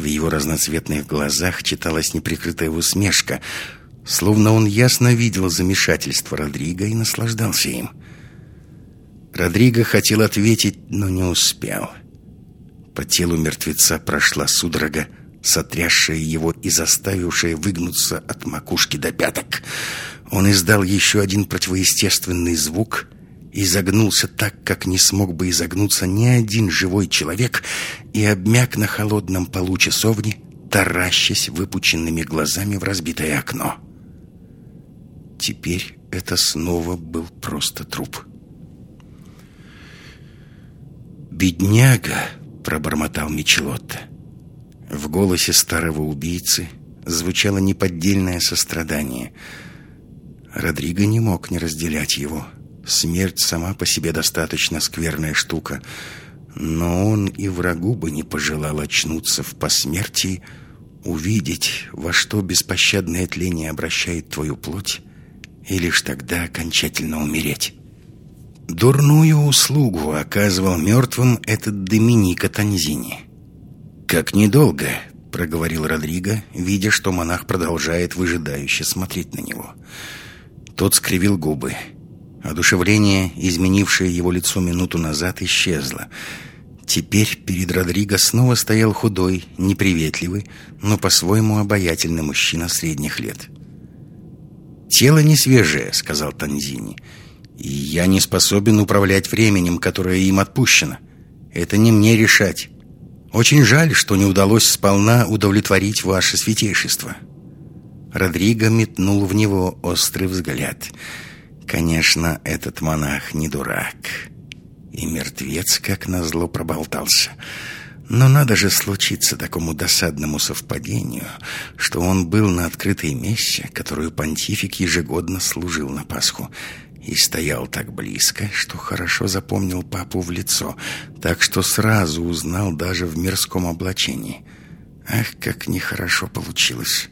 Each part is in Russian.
В его разноцветных глазах читалась неприкрытая усмешка, словно он ясно видел замешательство Родриго и наслаждался им. Родриго хотел ответить, но не успел. По телу мертвеца прошла судорога, сотрясшая его и заставившая выгнуться от макушки до пяток. Он издал еще один противоестественный звук и загнулся так, как не смог бы изогнуться ни один живой человек, и обмяк на холодном полу часовни, таращась выпученными глазами в разбитое окно. Теперь это снова был просто труп. «Бедняга!» — пробормотал Мичелотто. В голосе старого убийцы звучало неподдельное сострадание. Родриго не мог не разделять его. Смерть сама по себе достаточно скверная штука, но он и врагу бы не пожелал очнуться в посмертии, увидеть, во что беспощадное тление обращает твою плоть, и лишь тогда окончательно умереть. Дурную услугу оказывал мертвым этот Доминика Танзини. «Как недолго», — проговорил Родриго, видя, что монах продолжает выжидающе смотреть на него. Тот скривил губы. Одушевление, изменившее его лицо минуту назад, исчезло. Теперь перед Родриго снова стоял худой, неприветливый, но по-своему обаятельный мужчина средних лет. «Тело не свежее», — сказал Танзини. «И я не способен управлять временем, которое им отпущено. Это не мне решать». Очень жаль, что не удалось сполна удовлетворить ваше святейшество». Родриго метнул в него острый взгляд. «Конечно, этот монах не дурак. И мертвец, как назло, проболтался. Но надо же случиться такому досадному совпадению, что он был на открытой мессе, которую понтифик ежегодно служил на Пасху, и стоял так близко, что хорошо запомнил папу в лицо, так что сразу узнал даже в мирском облачении. Ах, как нехорошо получилось.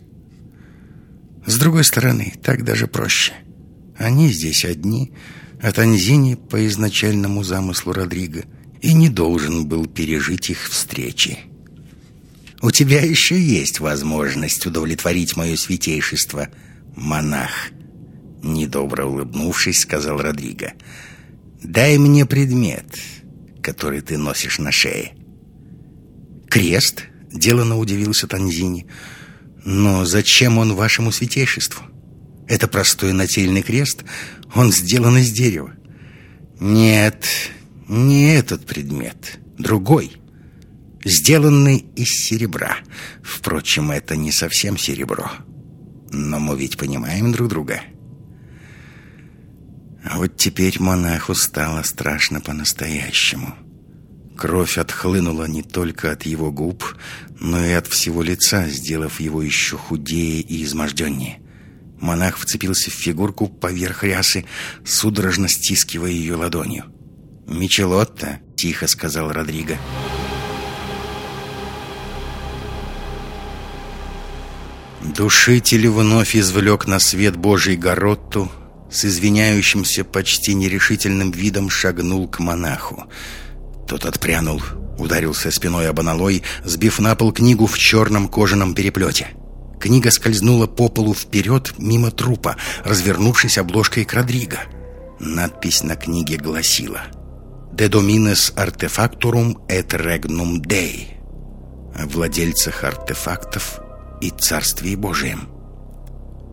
С другой стороны, так даже проще. Они здесь одни, а Танзини по изначальному замыслу Родриго и не должен был пережить их встречи. «У тебя еще есть возможность удовлетворить мое святейшество, монах», Недобро улыбнувшись, сказал Родриго. «Дай мне предмет, который ты носишь на шее». «Крест?» — делано удивился Танзини. «Но зачем он вашему святейшеству? Это простой нательный крест, он сделан из дерева». «Нет, не этот предмет, другой, сделанный из серебра. Впрочем, это не совсем серебро. Но мы ведь понимаем друг друга». А вот теперь монаху стало страшно по-настоящему. Кровь отхлынула не только от его губ, но и от всего лица, сделав его еще худее и изможденнее. Монах вцепился в фигурку поверх рясы, судорожно стискивая ее ладонью. «Мичелотто», — тихо сказал Родриго. Душитель вновь извлек на свет Божий Горотту, с извиняющимся, почти нерешительным видом шагнул к монаху. Тот отпрянул, ударился спиной об аналой, сбив на пол книгу в черном кожаном переплете. Книга скользнула по полу вперед, мимо трупа, развернувшись обложкой к Родриго. Надпись на книге гласила «De domines artefactorum et regnum Dei» о владельцах артефактов и Царствии Божием.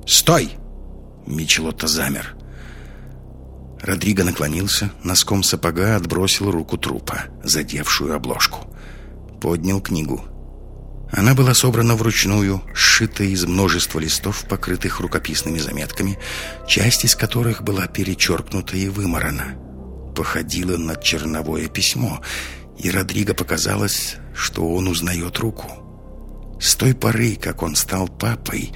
«Стой!» Мичелотто замер. Родриго наклонился, носком сапога отбросил руку трупа, задевшую обложку. Поднял книгу. Она была собрана вручную, сшита из множества листов, покрытых рукописными заметками, часть из которых была перечеркнута и вымарана. Походила на черновое письмо, и Родриго показалось, что он узнает руку. С той поры, как он стал папой,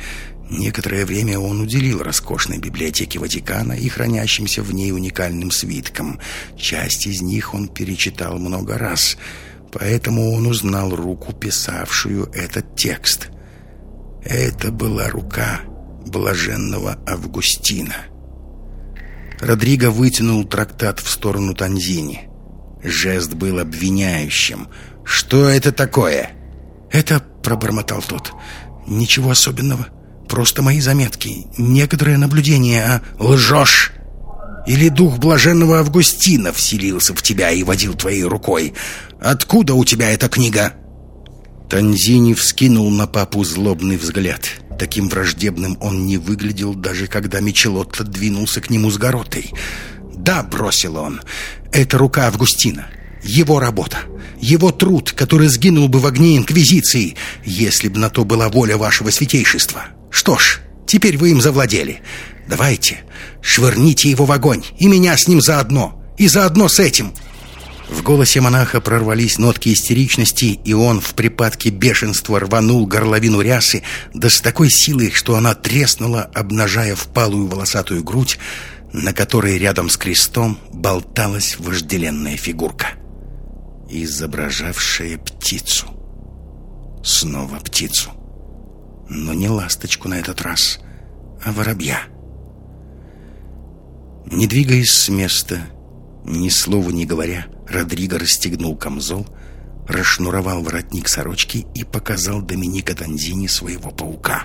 Некоторое время он уделил роскошной библиотеке Ватикана и хранящимся в ней уникальным свиткам. Часть из них он перечитал много раз, поэтому он узнал руку, писавшую этот текст. Это была рука блаженного Августина. Родриго вытянул трактат в сторону Танзини. Жест был обвиняющим. «Что это такое?» «Это пробормотал тот. «Ничего особенного. Просто мои заметки. Некоторые наблюдения, а...» «Лжешь!» Или дух блаженного Августина вселился в тебя и водил твоей рукой? Откуда у тебя эта книга?» Танзини вскинул на папу злобный взгляд. Таким враждебным он не выглядел, даже когда Мичелотто двинулся к нему с горотой. «Да», — бросил он, — «это рука Августина, его работа, его труд, который сгинул бы в огне Инквизиции, если бы на то была воля вашего святейшества. Что ж, теперь вы им завладели. Давайте, швырните его в огонь, и меня с ним заодно, и заодно с этим». В голосе монаха прорвались нотки истеричности, и он в припадке бешенства рванул горловину рясы, да с такой силой, что она треснула, обнажая впалую волосатую грудь, на которой рядом с крестом болталась вожделенная фигурка, изображавшая птицу. Снова птицу. Но не ласточку на этот раз, а воробья. Не двигаясь с места, ни слова не говоря, Родриго расстегнул камзол, расшнуровал воротник сорочки и показал Доминика Танзини своего паука.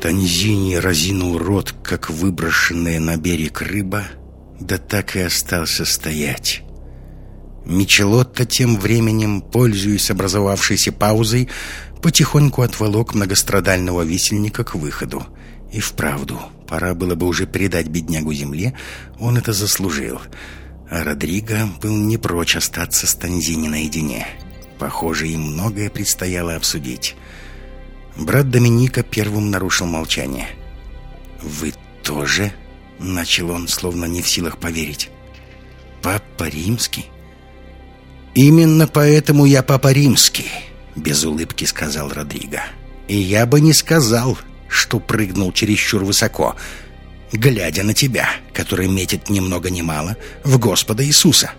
Танзини разинул рот, как выброшенная на берег рыба, да так и остался стоять. Мичелотто тем временем, пользуясь образовавшейся паузой, потихоньку отволок многострадального висельника к выходу. И вправду, пора было бы уже предать беднягу земле, он это заслужил. А Родриго был не прочь остаться с Танзини наедине. Похоже, им многое предстояло обсудить. Брат Доминика первым нарушил молчание. «Вы тоже?» — начал он, словно не в силах поверить. «Папа Римский?» «Именно поэтому я Папа Римский», — без улыбки сказал Родриго. «И я бы не сказал, что прыгнул чересчур высоко, глядя на тебя, который метит ни много ни мало в Господа Иисуса.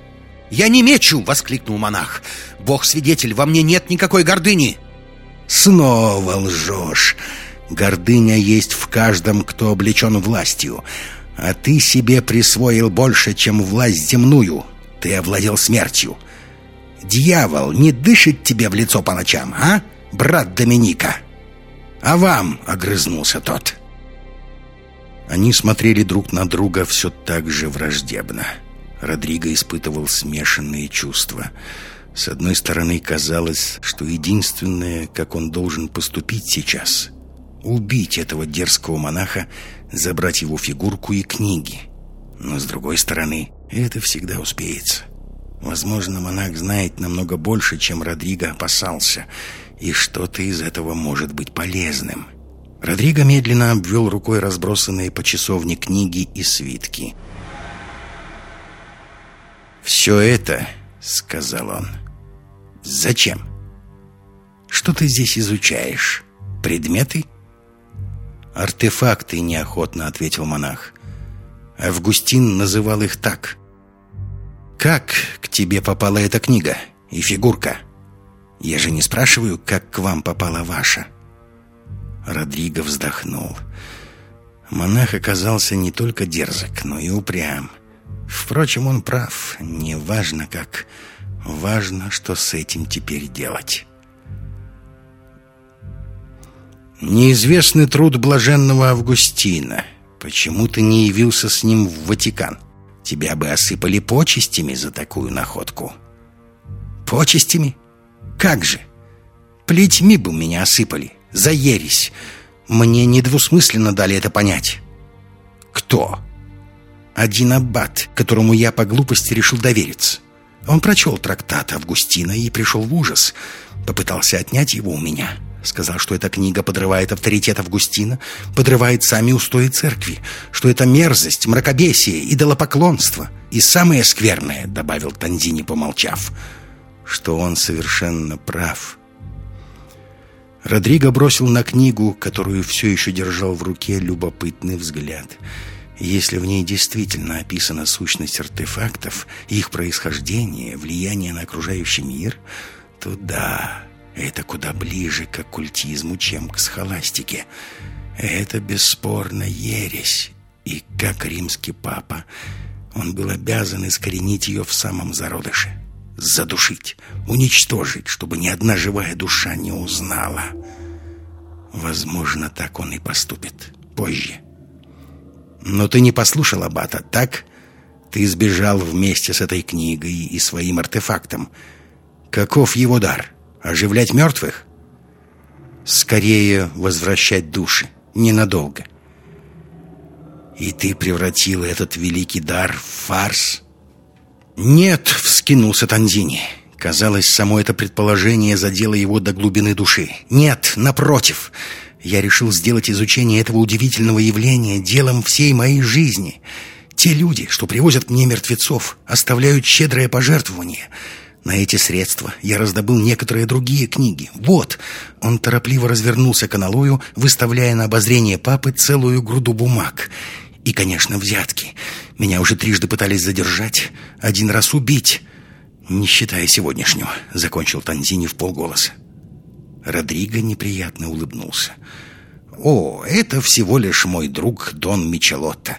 «Я не мечу!» — воскликнул монах. «Бог свидетель, во мне нет никакой гордыни!» «Снова лжешь! Гордыня есть в каждом, кто облечен властью, а ты себе присвоил больше, чем власть земную. Ты овладел смертью. Дьявол не дышит тебе в лицо по ночам, а, брат Доминика?» «А вам!» — огрызнулся тот. Они смотрели друг на друга все так же враждебно. Родриго испытывал смешанные чувства. С одной стороны, казалось, что единственное, как он должен поступить сейчас — убить этого дерзкого монаха, забрать его фигурку и книги. Но с другой стороны, это всегда успеется. Возможно, монах знает намного больше, чем Родриго опасался — и что-то из этого может быть полезным. Родриго медленно обвел рукой разбросанные по часовне книги и свитки. «Все это, — сказал он, — зачем? Что ты здесь изучаешь? Предметы?» «Артефакты», — неохотно ответил монах. Августин называл их так. «Как к тебе попала эта книга и фигурка?» Я же не спрашиваю, как к вам попала ваша». Родриго вздохнул. Монах оказался не только дерзок, но и упрям. Впрочем, он прав. Не важно как, важно, что с этим теперь делать. Неизвестный труд блаженного Августина. Почему ты не явился с ним в Ватикан? Тебя бы осыпали почестями за такую находку. Почестями? Как же? Плетьми бы меня осыпали. За ересь. Мне недвусмысленно дали это понять. Кто? Один аббат, которому я по глупости решил довериться. Он прочел трактат Августина и пришел в ужас. Попытался отнять его у меня. Сказал, что эта книга подрывает авторитет Августина, подрывает сами устои церкви, что это мерзость, мракобесие, идолопоклонство. И самое скверное, добавил Танзини, помолчав — что он совершенно прав. Родриго бросил на книгу, которую все еще держал в руке, любопытный взгляд. Если в ней действительно описана сущность артефактов, их происхождение, влияние на окружающий мир, то да, это куда ближе к оккультизму, чем к схоластике. Это бесспорно ересь, и как римский папа, он был обязан искоренить ее в самом зародыше. Задушить, уничтожить, чтобы ни одна живая душа не узнала. Возможно, так он и поступит позже. Но ты не послушал Аббата, так? Ты сбежал вместе с этой книгой и своим артефактом. Каков его дар? Оживлять мертвых? Скорее возвращать души. Ненадолго. И ты превратил этот великий дар в фарс? Нет, вскинулся Танзини. Казалось, само это предположение задело его до глубины души. Нет, напротив. Я решил сделать изучение этого удивительного явления делом всей моей жизни. Те люди, что привозят мне мертвецов, оставляют щедрое пожертвование. На эти средства я раздобыл некоторые другие книги. Вот, он торопливо развернулся к аналою, выставляя на обозрение папы целую груду бумаг. И, конечно, взятки. Меня уже трижды пытались задержать, один раз убить. Не считая сегодняшнего, закончил Танзини в полголоса. Родриго неприятно улыбнулся. «О, это всего лишь мой друг Дон Мичелотто.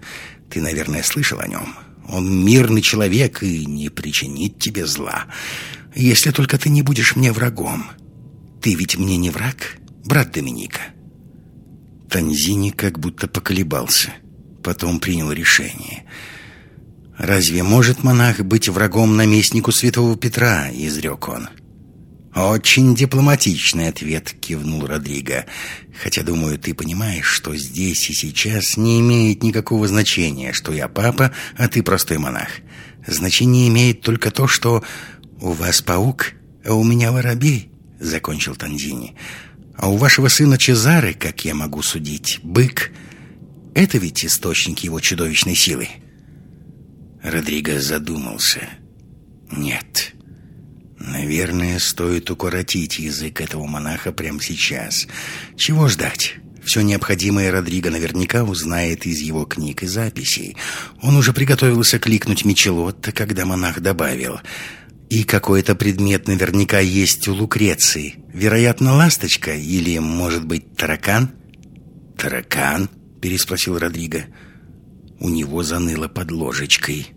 Ты, наверное, слышал о нем. Он мирный человек и не причинит тебе зла, если только ты не будешь мне врагом. Ты ведь мне не враг, брат Доминика?» Танзини как будто поколебался, потом принял решение. «Разве может монах быть врагом наместнику святого Петра?» — изрек он. «Очень дипломатичный ответ», — кивнул Родриго. «Хотя, думаю, ты понимаешь, что здесь и сейчас не имеет никакого значения, что я папа, а ты простой монах. Значение имеет только то, что у вас паук, а у меня воробей», — закончил Танзини. «А у вашего сына Чезары, как я могу судить, бык. Это ведь источник его чудовищной силы». Родриго задумался. «Нет». Наверное, стоит укоротить язык этого монаха прямо сейчас. Чего ждать? Все необходимое Родриго наверняка узнает из его книг и записей. Он уже приготовился кликнуть Мичелотто, когда монах добавил. И какой-то предмет наверняка есть у Лукреции. Вероятно, ласточка или, может быть, таракан? «Таракан?» — переспросил Родриго. У него заныло под ложечкой.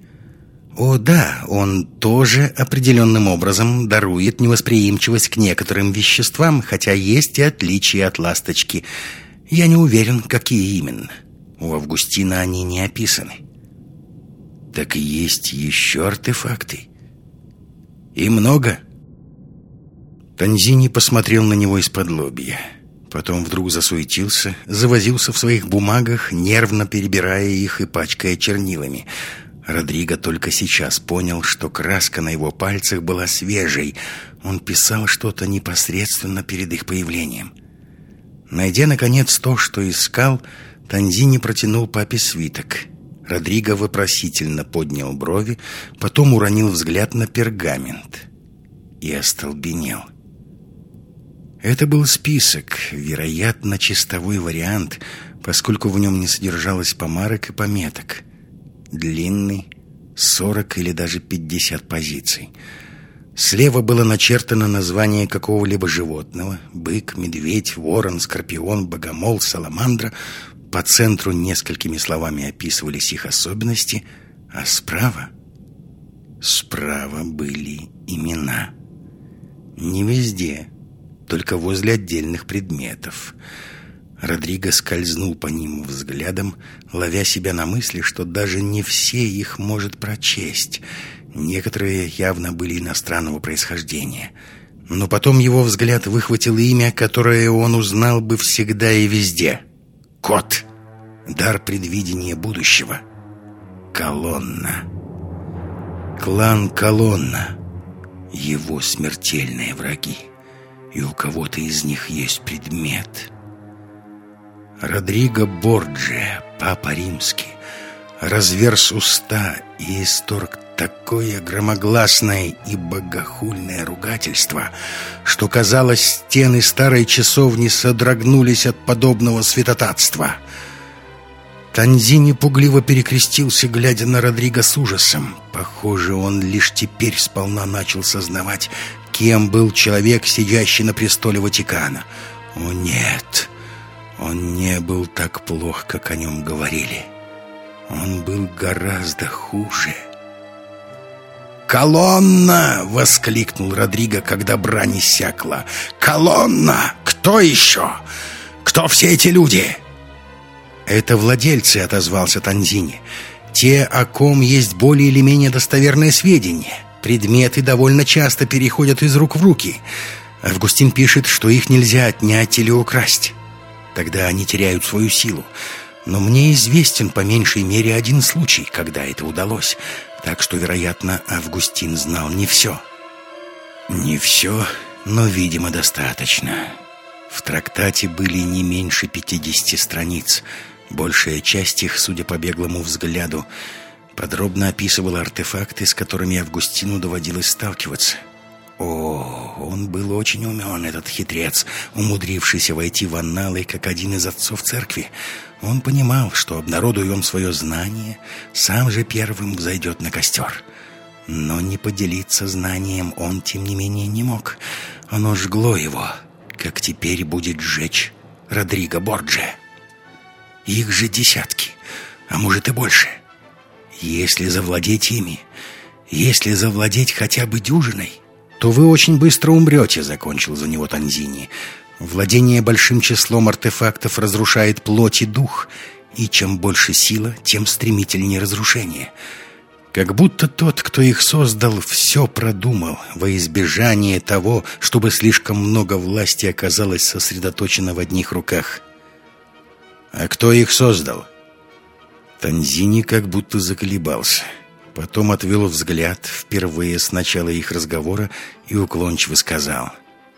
О да, он тоже определенным образом дарует невосприимчивость к некоторым веществам, хотя есть и отличия от ласточки. Я не уверен, какие именно. У Августина они не описаны. Так есть еще артефакты. И много. Танзини посмотрел на него из-под лобья. Потом вдруг засуетился, завозился в своих бумагах, нервно перебирая их и пачкая чернилами — Родриго только сейчас понял, что краска на его пальцах была свежей. Он писал что-то непосредственно перед их появлением. Найдя, наконец, то, что искал, Танзини протянул папе свиток. Родриго вопросительно поднял брови, потом уронил взгляд на пергамент и остолбенел. Это был список, вероятно, чистовой вариант, поскольку в нем не содержалось помарок и пометок — длинный, 40 или даже 50 позиций. Слева было начертано название какого-либо животного – бык, медведь, ворон, скорпион, богомол, саламандра. По центру несколькими словами описывались их особенности, а справа... Справа были имена. Не везде, только возле отдельных предметов – Родриго скользнул по ним взглядом, ловя себя на мысли, что даже не все их может прочесть. Некоторые явно были иностранного происхождения. Но потом его взгляд выхватил имя, которое он узнал бы всегда и везде. Кот. Дар предвидения будущего. Колонна. Клан Колонна. Его смертельные враги. И у кого-то из них есть предмет — Родриго Борджи, папа римский, разверз уста и исторг такое громогласное и богохульное ругательство, что, казалось, стены старой часовни содрогнулись от подобного святотатства. Танзини пугливо перекрестился, глядя на Родриго с ужасом. Похоже, он лишь теперь сполна начал сознавать, кем был человек, сидящий на престоле Ватикана. «О, нет!» Он не был так плох, как о нем говорили. Он был гораздо хуже. «Колонна!» — воскликнул Родриго, когда брань иссякла. «Колонна! Кто еще? Кто все эти люди?» «Это владельцы», — отозвался Танзини. «Те, о ком есть более или менее достоверные сведения. Предметы довольно часто переходят из рук в руки. Августин пишет, что их нельзя отнять или украсть. Тогда они теряют свою силу. Но мне известен по меньшей мере один случай, когда это удалось. Так что, вероятно, Августин знал не все. Не все, но, видимо, достаточно. В трактате были не меньше 50 страниц. Большая часть их, судя по беглому взгляду, подробно описывала артефакты, с которыми Августину доводилось сталкиваться. О, он был очень умен, этот хитрец, умудрившийся войти в анналы, как один из отцов церкви. Он понимал, что, обнародуя он свое знание, сам же первым взойдет на костер. Но не поделиться знанием он, тем не менее, не мог. Оно жгло его, как теперь будет сжечь Родриго Борджи. Их же десятки, а может и больше. Если завладеть ими, если завладеть хотя бы дюжиной, то вы очень быстро умрете, закончил за него Танзини. Владение большим числом артефактов разрушает плоть и дух, и чем больше сила, тем стремительнее разрушение. Как будто тот, кто их создал, все продумал во избежание того, чтобы слишком много власти оказалось сосредоточено в одних руках. «А кто их создал?» Танзини как будто заколебался. Потом отвел взгляд впервые с начала их разговора и уклончиво сказал.